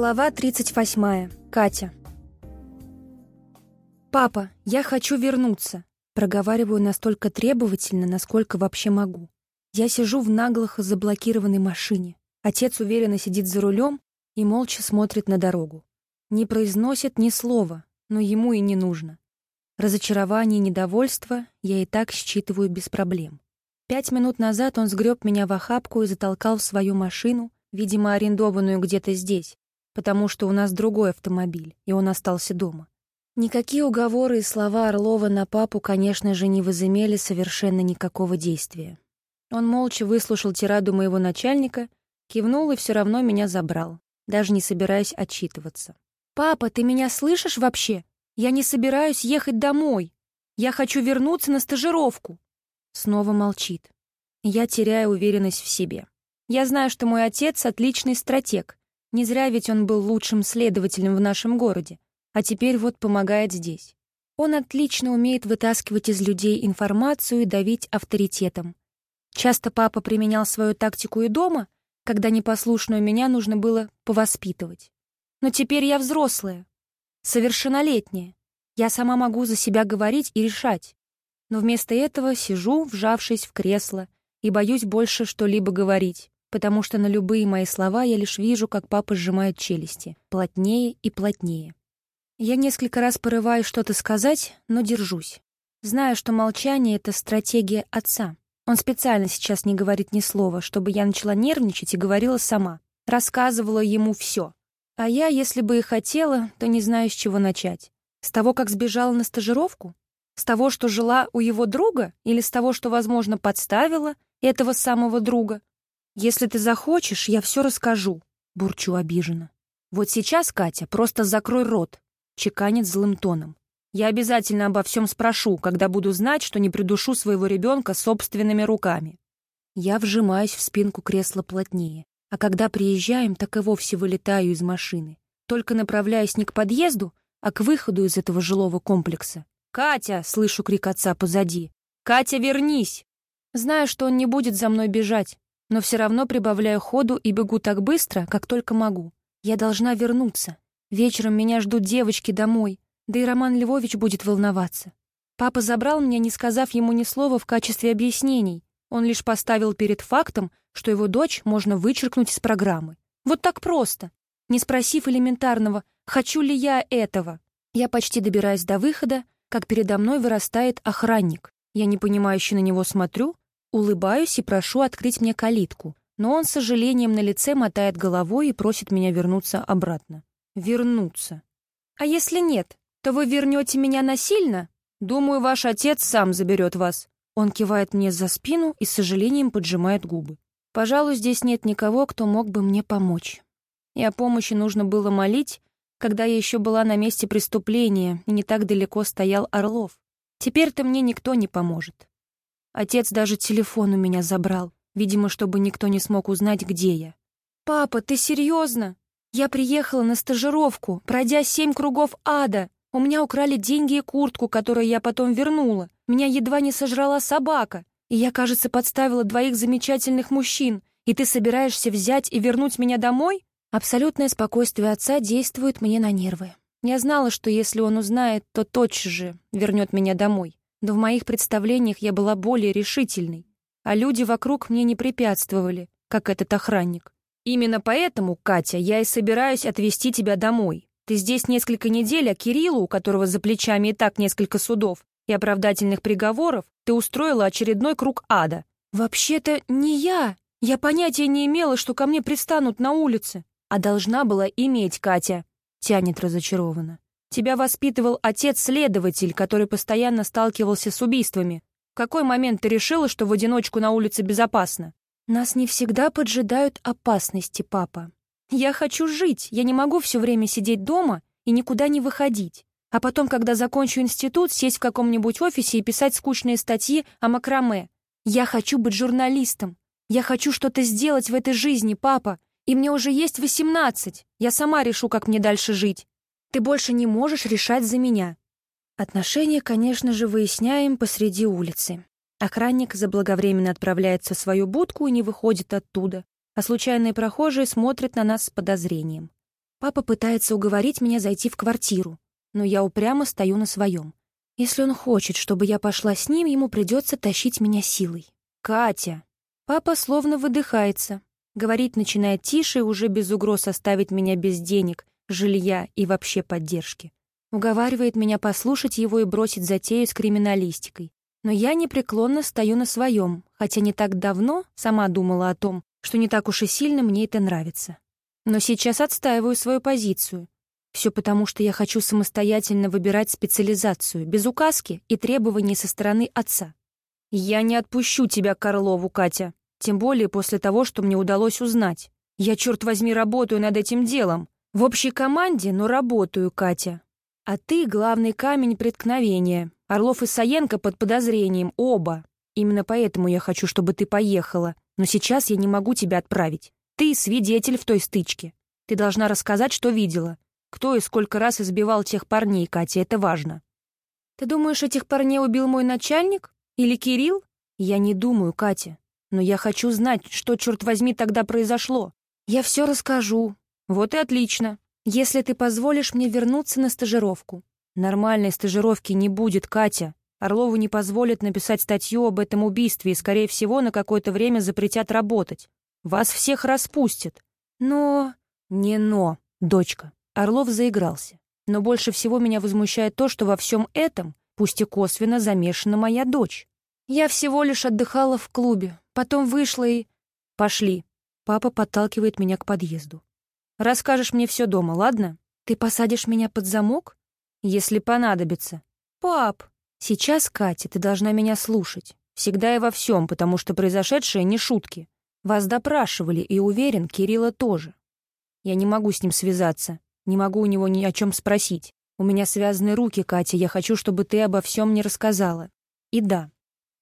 Глава 38. Катя. «Папа, я хочу вернуться», — проговариваю настолько требовательно, насколько вообще могу. Я сижу в наглухо заблокированной машине. Отец уверенно сидит за рулем и молча смотрит на дорогу. Не произносит ни слова, но ему и не нужно. Разочарование и недовольство я и так считываю без проблем. Пять минут назад он сгреб меня в охапку и затолкал в свою машину, видимо, арендованную где-то здесь, потому что у нас другой автомобиль, и он остался дома. Никакие уговоры и слова Орлова на папу, конечно же, не возымели совершенно никакого действия. Он молча выслушал тираду моего начальника, кивнул и все равно меня забрал, даже не собираясь отчитываться. «Папа, ты меня слышишь вообще? Я не собираюсь ехать домой. Я хочу вернуться на стажировку». Снова молчит. Я теряю уверенность в себе. Я знаю, что мой отец — отличный стратег, не зря ведь он был лучшим следователем в нашем городе, а теперь вот помогает здесь. Он отлично умеет вытаскивать из людей информацию и давить авторитетом. Часто папа применял свою тактику и дома, когда непослушную меня нужно было повоспитывать. Но теперь я взрослая, совершеннолетняя. Я сама могу за себя говорить и решать. Но вместо этого сижу, вжавшись в кресло, и боюсь больше что-либо говорить потому что на любые мои слова я лишь вижу, как папа сжимает челюсти, плотнее и плотнее. Я несколько раз порываюсь что-то сказать, но держусь. Знаю, что молчание — это стратегия отца. Он специально сейчас не говорит ни слова, чтобы я начала нервничать и говорила сама. Рассказывала ему все. А я, если бы и хотела, то не знаю, с чего начать. С того, как сбежала на стажировку? С того, что жила у его друга? Или с того, что, возможно, подставила этого самого друга? «Если ты захочешь, я все расскажу», — бурчу обиженно. «Вот сейчас, Катя, просто закрой рот», — чеканит злым тоном. «Я обязательно обо всем спрошу, когда буду знать, что не придушу своего ребенка собственными руками». Я вжимаюсь в спинку кресла плотнее, а когда приезжаем, так и вовсе вылетаю из машины. Только направляюсь не к подъезду, а к выходу из этого жилого комплекса. «Катя!» — слышу крик отца позади. «Катя, вернись!» Знаю, что он не будет за мной бежать, но все равно прибавляю ходу и бегу так быстро, как только могу. Я должна вернуться. Вечером меня ждут девочки домой, да и Роман Львович будет волноваться. Папа забрал меня, не сказав ему ни слова в качестве объяснений. Он лишь поставил перед фактом, что его дочь можно вычеркнуть из программы. Вот так просто, не спросив элементарного «хочу ли я этого?». Я почти добираюсь до выхода, как передо мной вырастает охранник. Я непонимающе на него смотрю, Улыбаюсь и прошу открыть мне калитку, но он с сожалением на лице мотает головой и просит меня вернуться обратно. Вернуться. А если нет, то вы вернете меня насильно? Думаю, ваш отец сам заберет вас. Он кивает мне за спину и с сожалением поджимает губы. Пожалуй, здесь нет никого, кто мог бы мне помочь. И о помощи нужно было молить, когда я еще была на месте преступления и не так далеко стоял Орлов. Теперь-то мне никто не поможет. Отец даже телефон у меня забрал, видимо, чтобы никто не смог узнать, где я. «Папа, ты серьезно? Я приехала на стажировку, пройдя семь кругов ада. У меня украли деньги и куртку, которую я потом вернула. Меня едва не сожрала собака. И я, кажется, подставила двоих замечательных мужчин. И ты собираешься взять и вернуть меня домой?» Абсолютное спокойствие отца действует мне на нервы. Я знала, что если он узнает, то тотчас же вернет меня домой но в моих представлениях я была более решительной, а люди вокруг мне не препятствовали, как этот охранник. Именно поэтому, Катя, я и собираюсь отвезти тебя домой. Ты здесь несколько недель, а Кириллу, у которого за плечами и так несколько судов и оправдательных приговоров, ты устроила очередной круг ада. Вообще-то не я. Я понятия не имела, что ко мне пристанут на улице. А должна была иметь, Катя, тянет разочарованно. Тебя воспитывал отец-следователь, который постоянно сталкивался с убийствами. В какой момент ты решила, что в одиночку на улице безопасно? Нас не всегда поджидают опасности, папа. Я хочу жить, я не могу все время сидеть дома и никуда не выходить. А потом, когда закончу институт, сесть в каком-нибудь офисе и писать скучные статьи о макраме. Я хочу быть журналистом. Я хочу что-то сделать в этой жизни, папа. И мне уже есть восемнадцать. Я сама решу, как мне дальше жить. Ты больше не можешь решать за меня. Отношения, конечно же, выясняем посреди улицы. Охранник заблаговременно отправляется в свою будку и не выходит оттуда, а случайные прохожие смотрят на нас с подозрением. Папа пытается уговорить меня зайти в квартиру, но я упрямо стою на своем. Если он хочет, чтобы я пошла с ним, ему придется тащить меня силой. «Катя!» Папа словно выдыхается. Говорить начинает тише, уже без угроз оставить меня без денег, жилья и вообще поддержки. Уговаривает меня послушать его и бросить затею с криминалистикой. Но я непреклонно стою на своем, хотя не так давно сама думала о том, что не так уж и сильно мне это нравится. Но сейчас отстаиваю свою позицию. Все потому, что я хочу самостоятельно выбирать специализацию, без указки и требований со стороны отца. «Я не отпущу тебя к Орлову, Катя. Тем более после того, что мне удалось узнать. Я, черт возьми, работаю над этим делом. В общей команде, но работаю, Катя. А ты — главный камень преткновения. Орлов и Саенко под подозрением, оба. Именно поэтому я хочу, чтобы ты поехала. Но сейчас я не могу тебя отправить. Ты свидетель в той стычке. Ты должна рассказать, что видела. Кто и сколько раз избивал тех парней, Катя, это важно. Ты думаешь, этих парней убил мой начальник? Или Кирилл? Я не думаю, Катя. Но я хочу знать, что, черт возьми, тогда произошло. Я все расскажу. Вот и отлично. Если ты позволишь мне вернуться на стажировку. Нормальной стажировки не будет, Катя. Орлову не позволят написать статью об этом убийстве и, скорее всего, на какое-то время запретят работать. Вас всех распустят. Но... Не но, дочка. Орлов заигрался. Но больше всего меня возмущает то, что во всем этом, пусть и косвенно, замешана моя дочь. Я всего лишь отдыхала в клубе, потом вышла и... Пошли. Папа подталкивает меня к подъезду. Расскажешь мне все дома, ладно? Ты посадишь меня под замок? Если понадобится. Пап, сейчас, Катя, ты должна меня слушать. Всегда и во всем, потому что произошедшее не шутки. Вас допрашивали, и уверен, Кирилла тоже. Я не могу с ним связаться, не могу у него ни о чем спросить. У меня связаны руки, Катя, я хочу, чтобы ты обо всем мне рассказала. И да,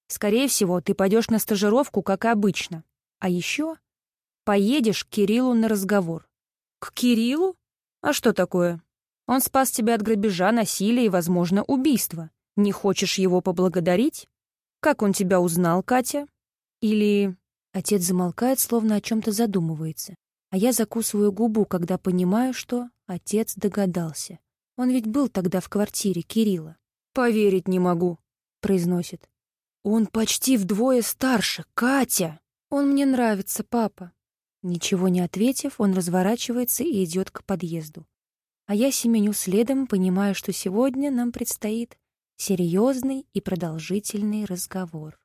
Скорее всего, ты пойдешь на стажировку, как обычно. А еще поедешь к Кириллу на разговор. К Кириллу? А что такое? Он спас тебя от грабежа, насилия и, возможно, убийства. Не хочешь его поблагодарить? Как он тебя узнал, Катя? Или... Отец замолкает, словно о чем-то задумывается. А я закусываю губу, когда понимаю, что отец догадался. Он ведь был тогда в квартире Кирилла. «Поверить не могу», — произносит. «Он почти вдвое старше, Катя!» «Он мне нравится, папа». Ничего не ответив, он разворачивается и идет к подъезду. А я семеню следом, понимая, что сегодня нам предстоит серьезный и продолжительный разговор.